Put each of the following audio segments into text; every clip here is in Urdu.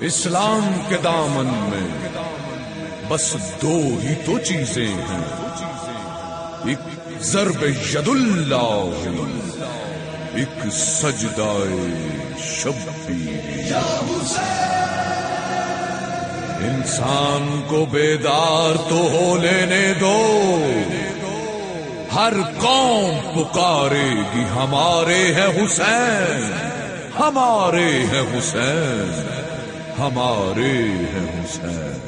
اسلام کے دامن میں بس دو ہی تو چیزیں ہیں۔ ایک ضرب ید اللہ ایک سجدائے شبیر انسان کو بیدار تو ہو لینے دو۔ ہر قوم پکارے گی ہمارے ہے حسین ہمارے ہے حسین ہمارے ہے حسین۔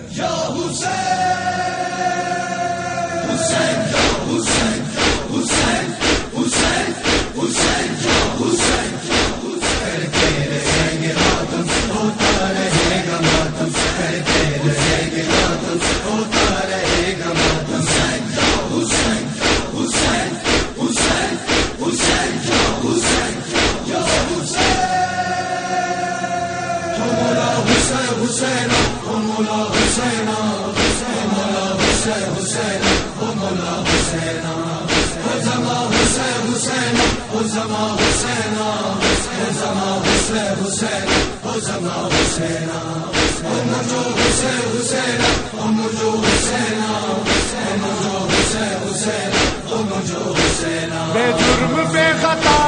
بے جرم بے خطا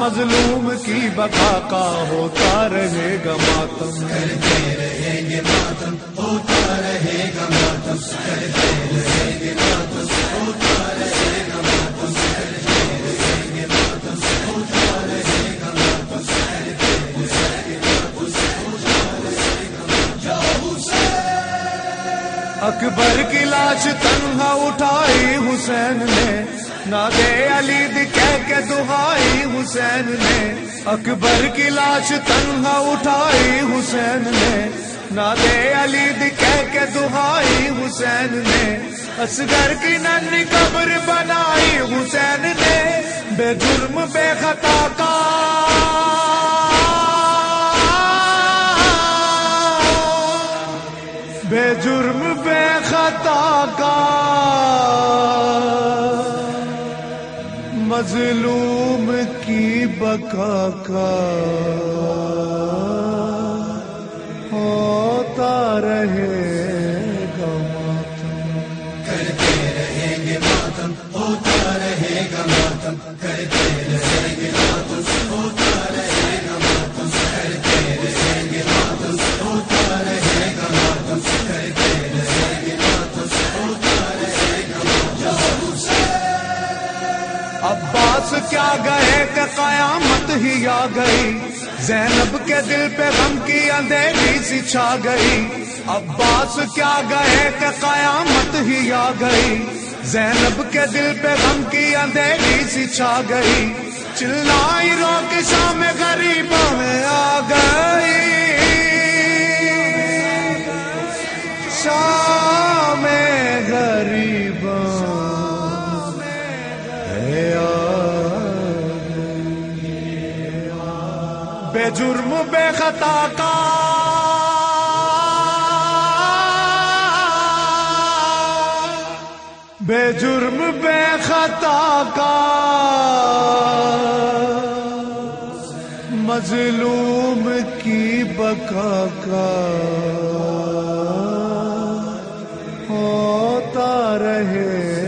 مظلوم کی بقا کا ہوتا رہے گا ماتم. اکبر کی لاش تنہا اٹھائی حسین نے نادے علی کہہ کے دہائی حسین نے، اکبر کی لاش تنہا اٹھائی حسین نے۔ نادے علی کہہ کے دہائی حسین نے، اصغر کی ننی قبر بنائی حسین نے۔ بے جرم، بے خطا کا۔ بے جرم، بے خطا کا۔ مظلوم کی بقا کا عباس کیا گئے کہ قیامت ہی آ گئی؟ زینب کے دل پہ غم کی اندھیری سی چھا گئی۔ عباس کیا گئے کہ قیامت ہی آ گئی؟ زینب کے دل پہ غم کی اندھیری سی چھا گئی۔ چلائی رو کے بے خطا کا۔ بے جرم بے خطا کا۔ مظلوم کی بقا کا۔ ہوتا رہے۔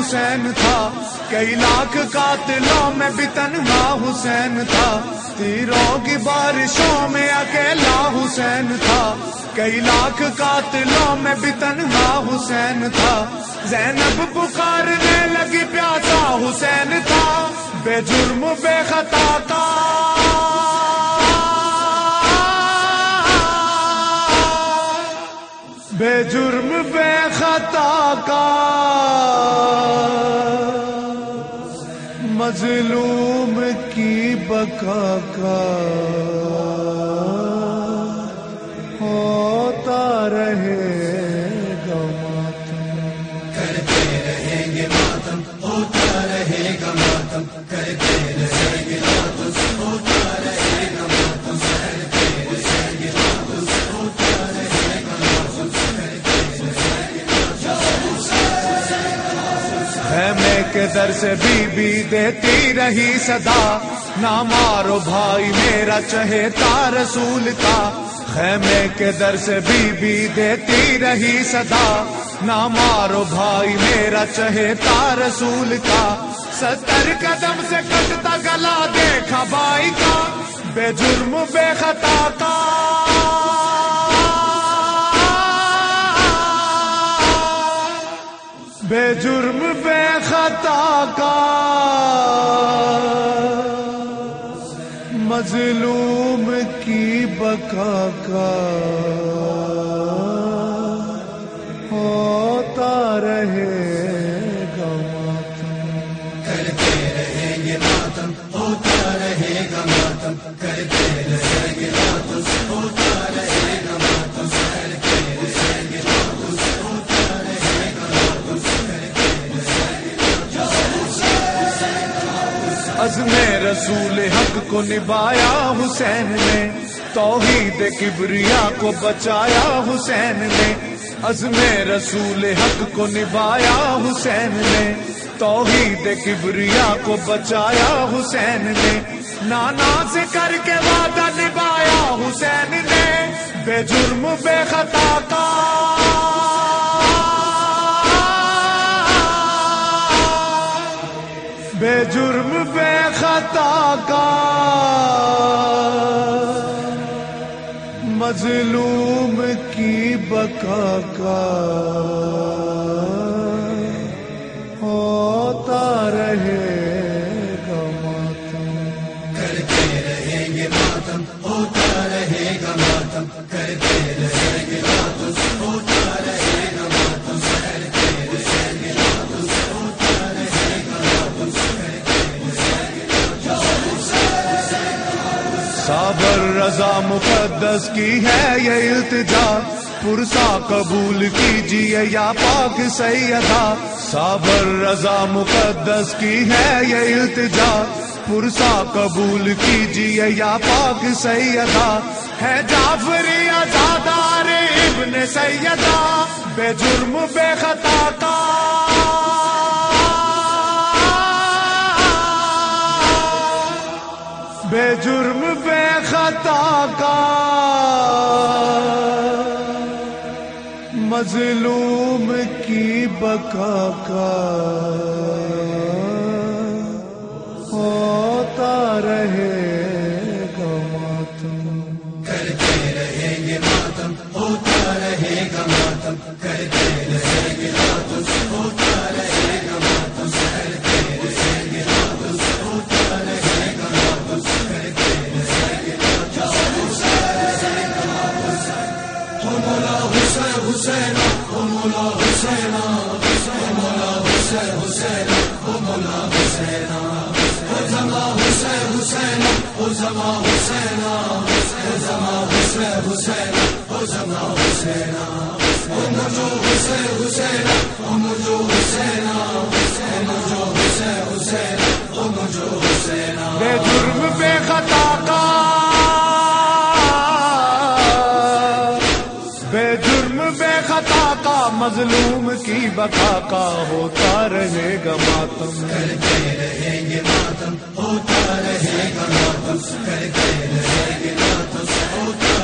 حسین تھا، کئی لاکھ قاتلوں میں بھی تنہا حسین تھا۔ تیروں کی بارشوں میں اکیلا حسین تھا۔ کئی لاکھ قاتلوں میں بھی تنہا حسین تھا۔ زینب پکارنے لگی پیاسا حسین تھا۔ بے جرم بے خطا کا بے جرم بے خطا کا مظلوم کی بکا کا کے در سے بی بی دیتی رہی صدا۔ نہ مارو بھائی، میرا چہتا رسول کا خیمے کے در سے بی بی دیتی رہی صدا۔ نہ مارو بھائی، میرا چہتا رسول کا ستر قدم سے کٹتا گلا دیکھا بھائی کا۔ بے جرم بے خطا کا بے جرم بے خطا کا۔ مظلوم کی بکا کا۔ کو نبایا حسین نے، توحید کبریا کو بچایا حسین نے، عزم رسول حق کو نبایا حسین نے، توحید کبریا کو بچایا حسین نے۔ نانا سے کر کے وعدہ نبایا حسین نے، بے جرم بے خطا کا۔ بے جرم بے خطا کا۔ مظلوم کی بکا کا۔ ہوتا رہے گا ماتم۔ کرتے رہیں گے ماتم ہوتا رہے گا ماتم۔ کرتے رہیں گے ماتم ہوتا رہے گا ماتم۔ کرتے رہیں گے ماتم ہوتا رہے گا ماتم۔ صابر رضا مقدس کی ہے یہ التجا، پرسا قبول کیجیے یا پاک سیدا صابر رضا مقدس کی ہے یہ التجا، پرسا قبول کیجیے یا پاک سیدا ہے جعفری ازادار ابن سیدا بے جرم بے خطا کا۔ بے جرم بے خطا کا۔ مظلوم کی بکا کا۔ مولا حسین او زما حسین حسین او زما حسین او زما حسین حسین او زما حسین او مجھو حسین حسین او مجھو حسین او مجھو حسین حسین او مجھو مظلوم کی بقا کا ہوتا رہے گا ماتم۔ کرتے رہیں گے ماتم ہوتا رہے گا ماتم۔ کرتے رہیں گے ماتم ہوتا